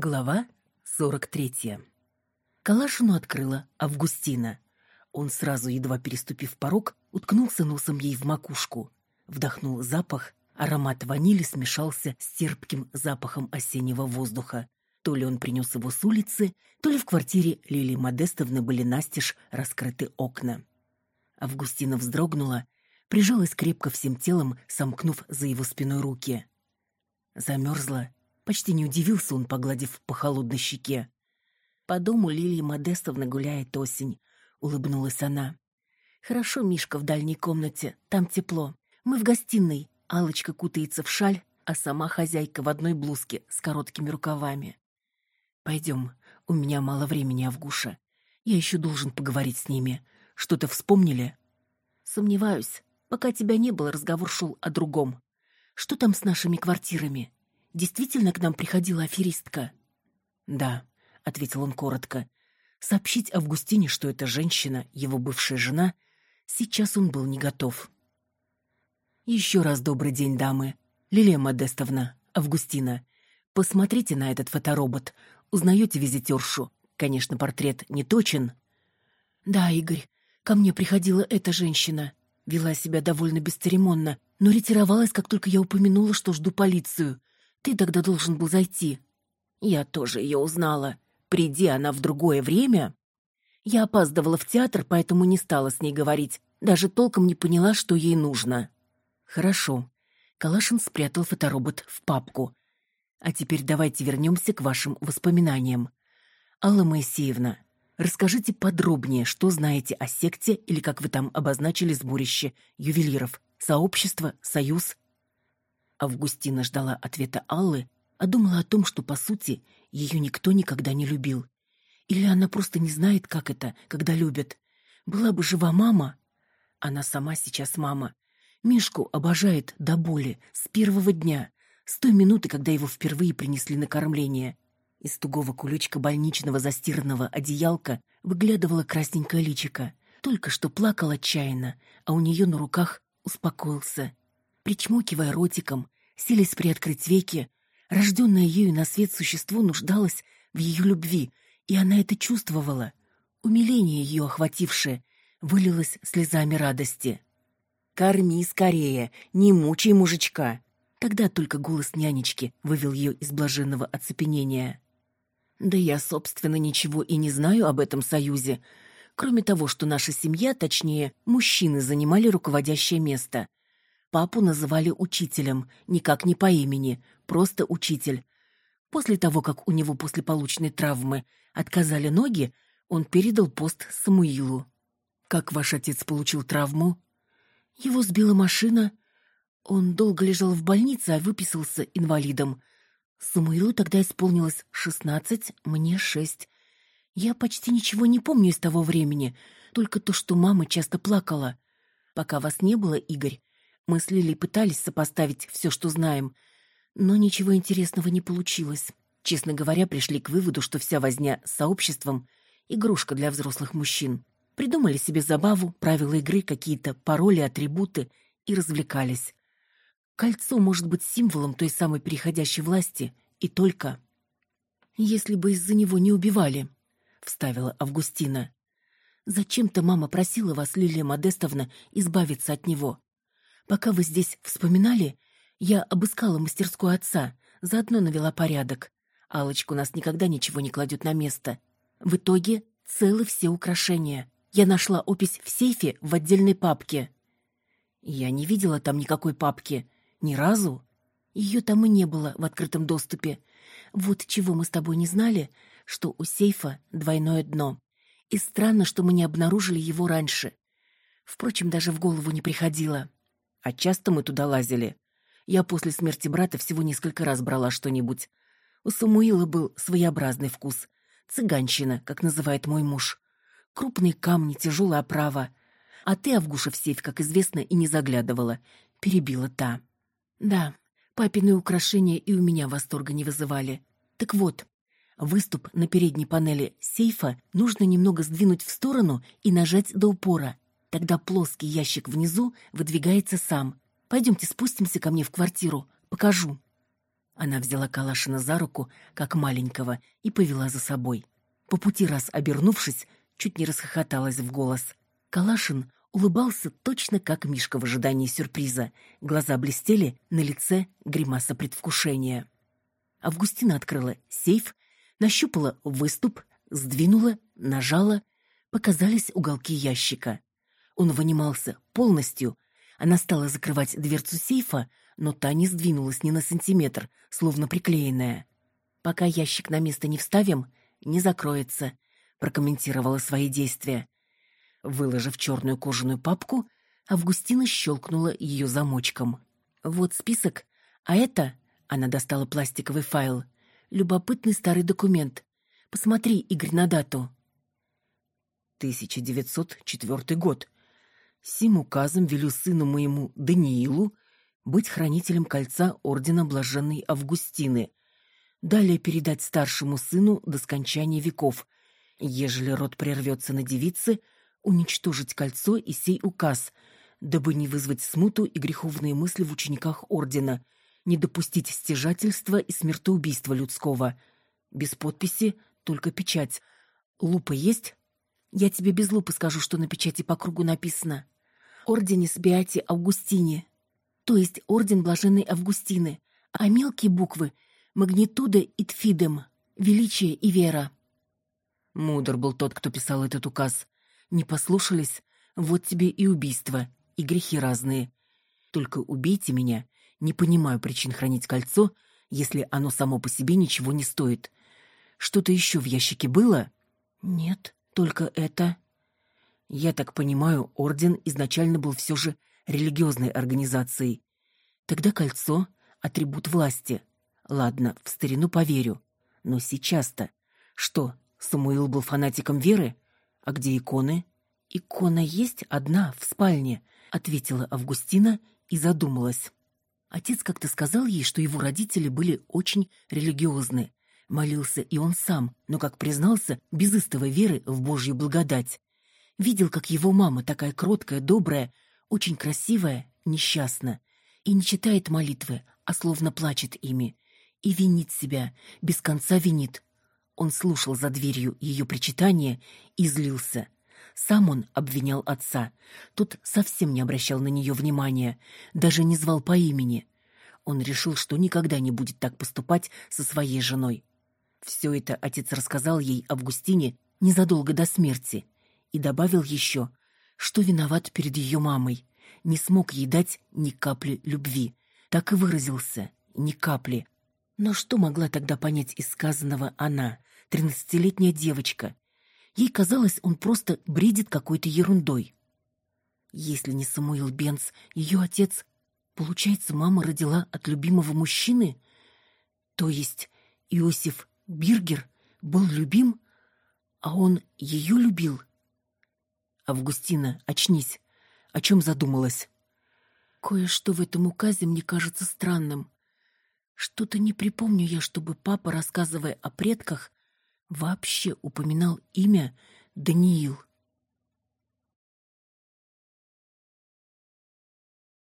Глава 43. Калашину открыла Августина. Он сразу, едва переступив порог, уткнулся носом ей в макушку. Вдохнул запах, аромат ванили смешался с терпким запахом осеннего воздуха. То ли он принес его с улицы, то ли в квартире Лилии Модестовны были настежь раскрыты окна. Августина вздрогнула, прижалась крепко всем телом, сомкнув за его спиной руки. Замерзла, Почти не удивился он, погладив по холодной щеке. «По дому Лилии Модестовны гуляет осень», — улыбнулась она. «Хорошо, Мишка в дальней комнате, там тепло. Мы в гостиной. алочка кутается в шаль, а сама хозяйка в одной блузке с короткими рукавами. Пойдем, у меня мало времени, Авгуша. Я еще должен поговорить с ними. Что-то вспомнили?» «Сомневаюсь. Пока тебя не было, разговор шел о другом. Что там с нашими квартирами? Действительно к нам приходила аферистка?» «Да», — ответил он коротко. Сообщить Августине, что эта женщина, его бывшая жена, сейчас он был не готов. «Еще раз добрый день, дамы. Лилия Модестовна, Августина. Посмотрите на этот фоторобот. Узнаете визитершу? Конечно, портрет не точен». «Да, Игорь, ко мне приходила эта женщина. Вела себя довольно бесцеремонно, но ретировалась, как только я упомянула, что жду полицию. Ты тогда должен был зайти. Я тоже ее узнала. Приди она в другое время. Я опаздывала в театр, поэтому не стала с ней говорить. Даже толком не поняла, что ей нужно. Хорошо. Калашин спрятал фоторобот в папку. А теперь давайте вернемся к вашим воспоминаниям. Алла Моисеевна, расскажите подробнее, что знаете о секте или как вы там обозначили сборище ювелиров. Сообщество, союз, Августина ждала ответа Аллы, а думала о том, что, по сути, ее никто никогда не любил. Или она просто не знает, как это, когда любят. Была бы жива мама. Она сама сейчас мама. Мишку обожает до боли с первого дня, с той минуты, когда его впервые принесли на кормление. Из тугого кулечка больничного застиранного одеялка выглядывала красненькая личика. Только что плакал отчаянно, а у нее на руках успокоился причмокивая ротиком, силясь приоткрыть веки, рожденное ею на свет существо нуждалось в ее любви, и она это чувствовала. Умиление ее охватившее вылилось слезами радости. «Корми скорее, не мучай мужичка!» Тогда только голос нянечки вывел ее из блаженного оцепенения. «Да я, собственно, ничего и не знаю об этом союзе, кроме того, что наша семья, точнее, мужчины занимали руководящее место. Папу называли учителем, никак не по имени, просто учитель. После того, как у него после полученной травмы отказали ноги, он передал пост Самуилу. «Как ваш отец получил травму?» «Его сбила машина. Он долго лежал в больнице, а выписался инвалидом. Самуилу тогда исполнилось шестнадцать, мне шесть. Я почти ничего не помню из того времени, только то, что мама часто плакала. Пока вас не было, Игорь, мы с Лилей пытались сопоставить все, что знаем, но ничего интересного не получилось. Честно говоря, пришли к выводу, что вся возня с сообществом — игрушка для взрослых мужчин. Придумали себе забаву, правила игры, какие-то пароли, атрибуты и развлекались. Кольцо может быть символом той самой переходящей власти, и только... «Если бы из-за него не убивали», — вставила Августина. «Зачем-то мама просила вас, Лилия Модестовна, избавиться от него. Пока вы здесь вспоминали, я обыскала мастерскую отца, заодно навела порядок. Алочка у нас никогда ничего не кладет на место. В итоге целы все украшения. Я нашла опись в сейфе в отдельной папке. Я не видела там никакой папки. Ни разу. Ее там и не было в открытом доступе. Вот чего мы с тобой не знали, что у сейфа двойное дно. И странно, что мы не обнаружили его раньше. Впрочем, даже в голову не приходило. А часто мы туда лазили. Я после смерти брата всего несколько раз брала что-нибудь. У Самуила был своеобразный вкус. Цыганщина, как называет мой муж. Крупные камни, тяжелая оправа. А ты, Авгуша, в сейф, как известно, и не заглядывала. Перебила та. Да, папины украшения и у меня восторга не вызывали. Так вот, выступ на передней панели сейфа нужно немного сдвинуть в сторону и нажать до упора — Тогда плоский ящик внизу выдвигается сам. Пойдемте спустимся ко мне в квартиру. Покажу». Она взяла Калашина за руку, как маленького, и повела за собой. По пути раз обернувшись, чуть не расхохоталась в голос. Калашин улыбался точно как Мишка в ожидании сюрприза. Глаза блестели, на лице гримаса предвкушения. Августина открыла сейф, нащупала выступ, сдвинула, нажала. Показались уголки ящика. Он вынимался полностью. Она стала закрывать дверцу сейфа, но та не сдвинулась ни на сантиметр, словно приклеенная. «Пока ящик на место не вставим, не закроется», — прокомментировала свои действия. Выложив черную кожаную папку, Августина щелкнула ее замочком. «Вот список, а это...» — она достала пластиковый файл. «Любопытный старый документ. Посмотри, Игорь, на дату». 1904 год. Сим указом велю сыну моему Даниилу быть хранителем кольца ордена Блаженной Августины. Далее передать старшему сыну до скончания веков. Ежели род прервется на девице — уничтожить кольцо и сей указ, дабы не вызвать смуту и греховные мысли в учениках ордена, не допустить стяжательства и смертоубийства людского. Без подписи только печать. Лупа есть? Я тебе без лупы скажу, что на печати по кругу написано. Орденис Беати Августини. То есть Орден Блаженной Августины. А мелкие буквы — магнитуда и тфидем, величие и вера. Мудр был тот, кто писал этот указ. Не послушались? Вот тебе и убийство, и грехи разные. Только убейте меня. Не понимаю причин хранить кольцо, если оно само по себе ничего не стоит. Что-то еще в ящике было? Нет, только это. Я так понимаю, орден изначально был все же религиозной организацией. Тогда кольцо — атрибут власти. Ладно, в старину поверю. Но сейчас-то... Что, Самуил был фанатиком веры? «А где иконы?» «Икона есть одна, в спальне», — ответила Августина и задумалась. Отец как-то сказал ей, что его родители были очень религиозны. Молился и он сам, но, как признался, без истовой веры в Божью благодать. Видел, как его мама, такая кроткая, добрая, очень красивая, несчастна. И не читает молитвы, а словно плачет ими. И винит себя, без конца винит, он слушал за дверью ее причитания и злился. Сам он обвинял отца. Тот совсем не обращал на нее внимания, даже не звал по имени. Он решил, что никогда не будет так поступать со своей женой. Все это отец рассказал ей Августине незадолго до смерти и добавил еще, что виноват перед ее мамой. Не смог ей дать ни капли любви. Так и выразился — ни капли. Но что могла тогда понять из сказанного она? тринадцатилетняя девочка. Ей казалось, он просто бредит какой-то ерундой. Если не Самуил Бенц, ее отец, получается, мама родила от любимого мужчины? То есть Иосиф Биргер был любим, а он ее любил? Августина, очнись. О чем задумалась? Кое-что в этом указе мне кажется странным. Что-то не припомню я, чтобы папа, рассказывая о предках, вообще упоминал имя Даниил.